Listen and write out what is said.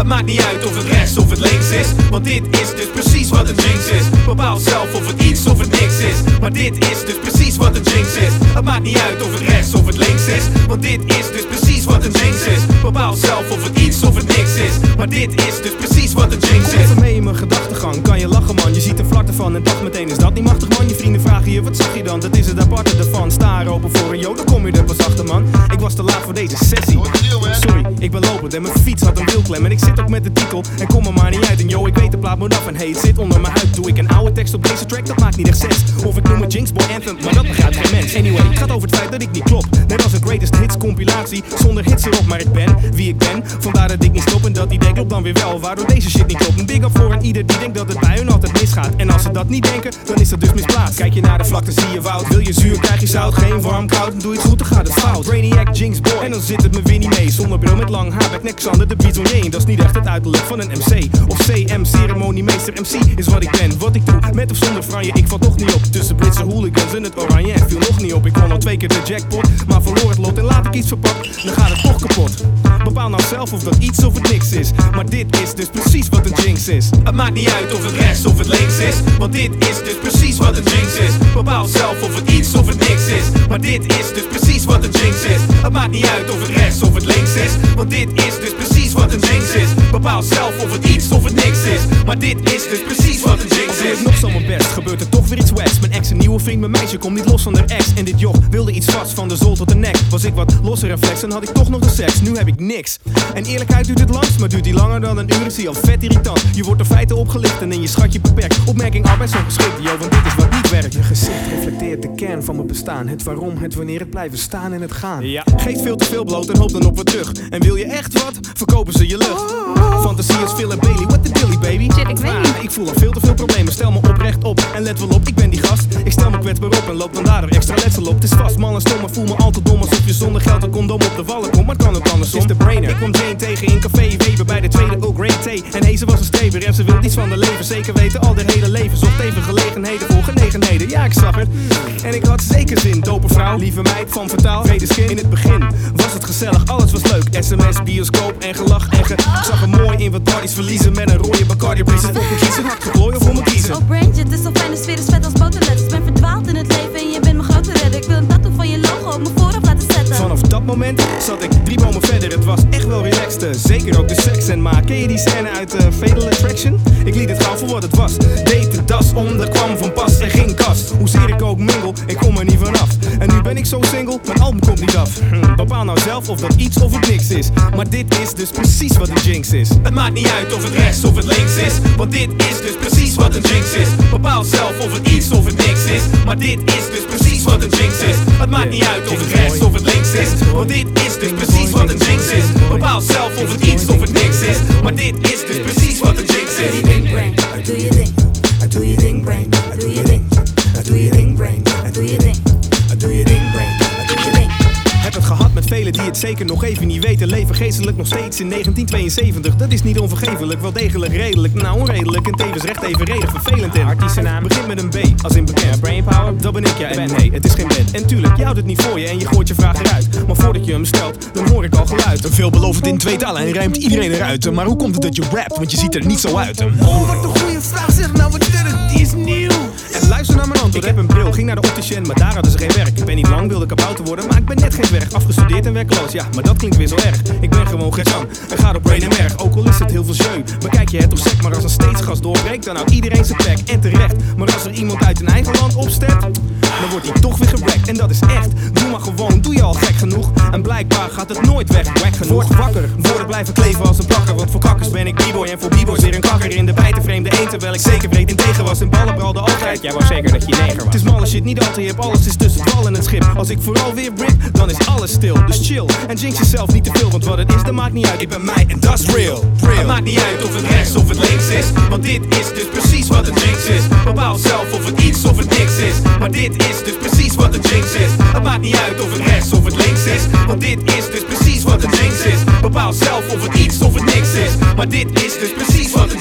Het maakt niet uit of het rechts of het links is, want dit is dus precies wat een jinx is. Bepaal zelf of het iets of het niks is, maar dit is dus precies wat een jinx is. Het maakt niet uit of het rechts of het links is, want dit is dus precies wat een jinx is. Bepaal zelf of het iets of het niks is, maar dit is dus precies wat een jinx is. mee in mijn gedachtegang, en mijn fiets had een wielklem En ik zit ook met de titel. En kom er maar niet uit En yo, ik weet de plaat moet af en hey, zit onder mijn huid. Doe ik een oude tekst op deze track, dat maakt niet echt sens. Of ik noem het Jinx Boy Anthem, maar dat begrijpt geen mens. Anyway, het gaat over het feit dat ik niet klop. Net als een greatest hits compilatie Zonder hits erop, maar ik ben wie ik ben. Vandaar dat ik niet stop en dat idee klopt dan weer wel Waardoor deze shit niet klopt. Een big up voor een ieder die denkt dat het bij hun altijd misgaat. En als ze dat niet denken, dan is dat dus misplaatst. Kijk je naar de vlakte, zie je woud. Wil je zuur, krijg je zout. Geen warm, koud, doe je het goed, dan gaat het fout. Brainiac, Jinx Boy. En dan zit het me bril met lang haar, back Alexander de Bisonnier Dat is niet echt het uiterlijk van een MC Of CM, ceremoniemeester MC is wat ik ben. Wat ik doe, met of zonder franje, ik val toch niet op. Tussen Britse hooligans en het oranje viel nog niet op. Ik won al twee keer de jackpot, maar verloor het lot En laat ik iets verpakt, dan gaat het toch kapot. Bepaal nou zelf of dat iets of het niks is. Maar dit is dus precies wat een jinx is. Het maakt niet uit of het rechts of het links is, want dit is dus precies wat een jinx is. Bepaal zelf of het iets of het niks is, maar dit is dus precies wat een jinx is. Het maakt niet uit of het rechts of het links is, want dit is dus precies wat een jinx is. Bepaal zelf of het iets of het niks is, maar dit is dus precies wat een jinx Doe is. ik nog zo mijn best, gebeurt er toch weer iets wets. Mijn ex, een nieuwe vriend, mijn meisje komt niet los van haar ex. En dit joch wilde iets vast, van de zool tot de nek. Was ik wat losser en flex, dan had ik toch nog de seks. Nu heb ik niks. En eerlijkheid duurt het langst, maar duurt die langer dan een uur. Is die al vet irritant, je wordt door feiten opgelicht En in je schatje beperkt, opmerking arbeidsongeschikt Yo, want dit is wat niet werkt. Je gezicht reflecteert de kern van mijn bestaan. Het waarom, het wanneer, het blijven staan en het gaan. Ja, geeft veel te veel bloot en hoop dan op wat terug. En wil je echt wat, verkopen ze je lucht. Fantasie is Phil en Bailey, what the dilly baby? Shit, ik weet niet. Ah, ik voel al veel te veel problemen, stel me oprecht op En let wel op, ik ben die gast stel me kwetsbaar op en loop dan daardoor extra letsel op. Het is vast man en stom, maar voel me al te dom Alsof je zonder geld een condoom op de wallen komt. Maar het kan ook andersom, is de brainer. Ik kwam Jane tegen in café Weber bij de tweede Earl Grey thee. En hey, ze was een streber en ze wil iets van de leven. Zeker weten, al de hele leven Zocht even gelegenheden voor genegenheden. Ja, ik zag het. En ik had zeker zin, dope vrouw Lieve meid van vertaal, vredeskin In het begin was het gezellig, alles was leuk. SMS, bioscoop en gelach en ge Ik zag er mooi in wat parties verliezen Met een rode Bacardi Breeze Voor me kiezen, had geklooien voor me kiezen. Oh Brandje, het is zo fijn, de sfeer is vet als boterletters. Ben moment zat ik drie bomen verder. Het was echt wel relaxed, eh, zeker ook de seks. En maar ken je die scène uit eh, Fatal Attraction? Ik liet het gauw voor wat het was. Deed de das om, er kwam van pas en ging kast. Hoezeer ik ook mingle, ik kom er niet vanaf. En nu ben ik zo single, mijn album komt niet af. Hm, bepaal nou zelf of dat iets of het niks is. Maar dit is dus precies wat een jinx is. Het maakt niet uit of het rechts of het links is, want dit is dus precies wat een jinx is. Bepaal zelf of het iets of het niks is, maar dit is dus precies wat een jinx is. Het maakt niet uit of het rechts of het links is, want dit is dus precies wat een jinx is. Bepaal zelf of het iets of het niks is, maar dit is dus precies wat een jinx is. Doe je ding, Doe je ding, je zeker nog even niet weten. Leven geestelijk nog steeds in 1972. Dat is niet onvergeeflijk, wel degelijk redelijk. Nou, onredelijk en tevens recht evenredig vervelend. En artiestennaam begint met een B, als in bekend. Brainpower, dat ben ik ja. En nee, het is geen band. En tuurlijk, je houdt het niet voor je en je gooit je vraag eruit. Maar voordat je hem stelt, dan hoor ik al geluid. Veelbelovend in twee talen en ruimt iedereen eruit. Maar hoe komt het dat je rapt, want je ziet er niet zo uit. Oh, wat een goede vraag zeg. Nou, wat is nieuw. En luister naar mijn antwoord. Ik heb een bril, ging naar de opticien, maar daar hadden ze geen werk. Ik ben niet lang, wilde kabouter worden, maar ik ben net geen dwerg. Afgestudeerd en werkloos, ja, maar dat klinkt weer zo erg. Ik ben gewoon geen zang en ga op brain en merg. Ook al is het heel veel jeu. Bekijk je het of sec, maar als een steeds gas doorbreekt, dan houdt iedereen zijn plek. En terecht. Maar als er iemand uit een eigen land opstept, dan wordt hij toch weer gebrekt. En dat is echt. Doe maar gaat het nooit weg. Wack genoeg. Wakker, woorden blijven kleven als een plakker. Want voor kakkers ben ik b-boy en voor b-boys weer een kakker. In de bijte vreemde een, terwijl ik zeker breed in tegen was. En ballen bralden altijd. Jij was zeker dat je neger was. Het is malle shit, niet al te hip. Alles is tussen het wal en het schip. Als ik vooral weer rip, dan is alles stil. Dus chill. En jinx jezelf niet te veel, want wat het is, dat maakt niet uit. Ik ben mij en dat is real. Het Real. maakt niet uit of het rechts of het links is, want dit is dus precies wat een jinx is. Bepaal zelf of het iets of het niks is, maar dit is dus precies wat een jinx is. Het maakt niet uit of het rechts of het links is, want dit is dus precies wat een jinx is. Bepaal zelf of het iets of het niks is, maar dit is dus precies wat een